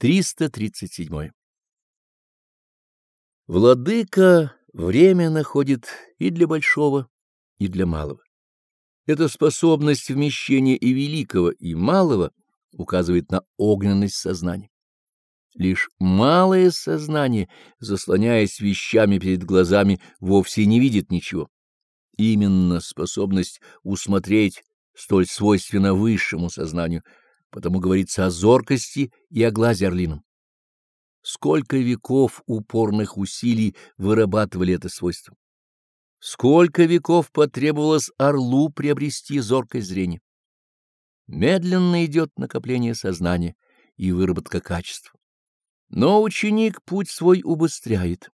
337. Владыка время находит и для большого, и для малого. Эта способность вмещения и великого, и малого указывает на огненность сознания. Лишь малое сознание, заслоняясь вещами перед глазами, вовсе не видит ничего. Именно способность усмотреть столь свойственна высшему сознанию, потому говорится о зоркости и о глазе орлином. Сколько веков упорных усилий вырабатывали это свойство. Сколько веков потребовалось орлу приобрести зоркое зрение. Медленно идет накопление сознания и выработка качества. Но ученик путь свой убыстряет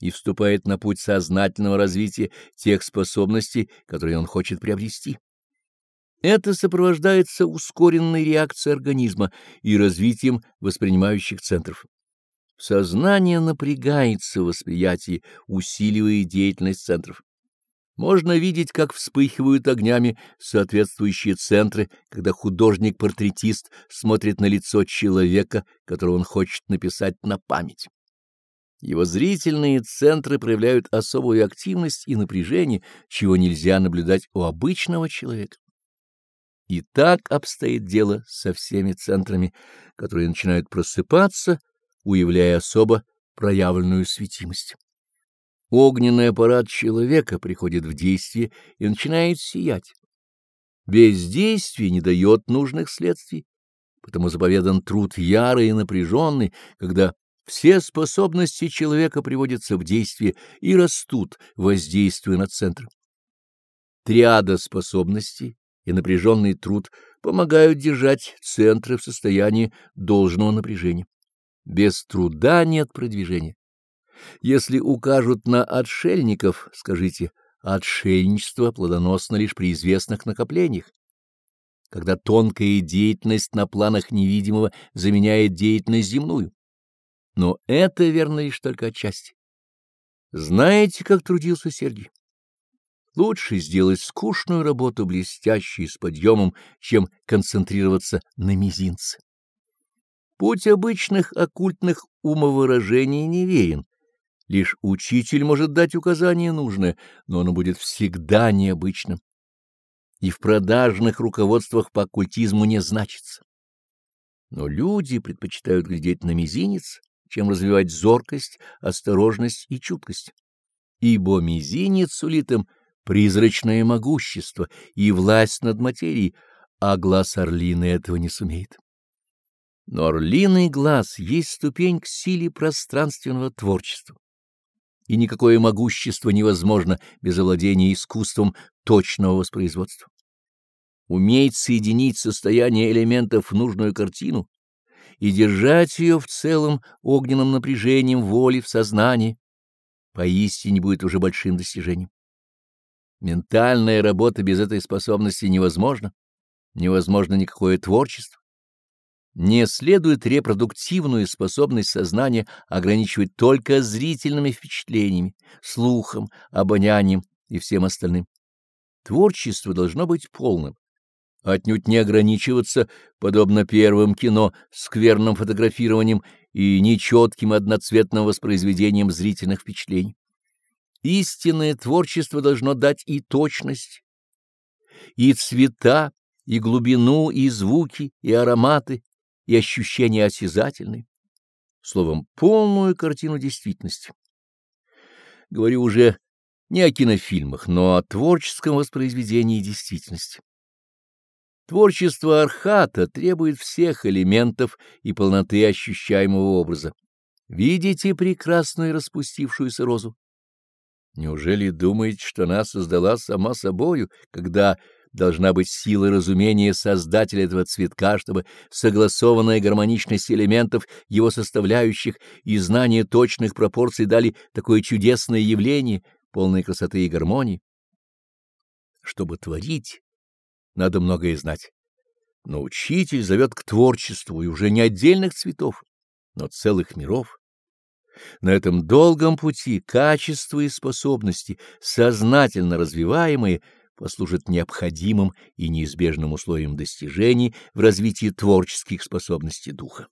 и вступает на путь сознательного развития тех способностей, которые он хочет приобрести. Это сопровождается ускоренной реакцией организма и развитием воспринимающих центров. Сознание напрягается в восприятии, усиливая деятельность центров. Можно видеть, как вспыхивают огнями соответствующие центры, когда художник-портретист смотрит на лицо человека, которого он хочет написать на память. Его зрительные центры проявляют особую активность и напряжение, чего нельзя наблюдать у обычного человека. И так обстоит дело со всеми центрами, которые начинают просыпаться, уявляя особо проявленную светимость. Огненный аппарат человека приходит в действие и начинает сиять. Бездействие не дает нужных следствий, потому заповедан труд ярый и напряженный, когда все способности человека приводятся в действие и растут, воздействуя на центр. Триада способностей и напряженный труд помогают держать центры в состоянии должного напряжения. Без труда нет продвижения. Если укажут на отшельников, скажите, отшельничество плодоносно лишь при известных накоплениях. Когда тонкая деятельность на планах невидимого заменяет деятельность земную. Но это верно лишь только отчасти. Знаете, как трудился Сергий? Лучше сделать скучную работу блестящей с подъемом, чем концентрироваться на мизинце. Путь обычных оккультных умовыражений неверен. Лишь учитель может дать указание нужное, но оно будет всегда необычным. И в продажных руководствах по оккультизму не значится. Но люди предпочитают глядеть на мизинец, чем развивать зоркость, осторожность и чуткость. Ибо мизинец сулит им призрачное могущество и власть над материей, а глаз орлины этого не сумеет. Но орлиный глаз есть ступень к силе пространственного творчества. И никакое могущество невозможно без овладения искусством точного воспроизводства. Уметь соединить состояние элементов в нужную картину и держать ее в целом огненным напряжением воли в сознании, поистине будет уже большим достижением. Ментальная работа без этой способности невозможна, невозможно никакое творчество. Не следует репродуктивную способность сознания ограничивать только зрительными впечатлениями, слухом, обонянием и всем остальным. Творчество должно быть полным, отнюдь не ограничиваться, подобно первым кино, скверным фотографированием и нечетким одноцветным воспроизведением зрительных впечатлений. Истинное творчество должно дать и точность, и цвета, и глубину, и звуки, и ароматы, и ощущения осязательны, словом, полную картину действительности. Говорю уже не о кинофильмах, но о творческом воспроизведении действительности. Творчество Архата требует всех элементов и полноты ощущаемого образа. Видите прекрасную распустившуюся розу? Неужели думаете, что она создала сама собою, когда должна быть сила разумения создателя этого цветка, чтобы согласованная гармоничность элементов его составляющих и знание точных пропорций дали такое чудесное явление, полное красоты и гармонии. Чтобы творить, надо многое знать. Но учитель зовет к творчеству и уже не отдельных цветов, но целых миров. На этом долгом пути качества и способности, сознательно развиваемые, послужит необходимым и неизбежным условием достижений в развитии творческих способностей духа.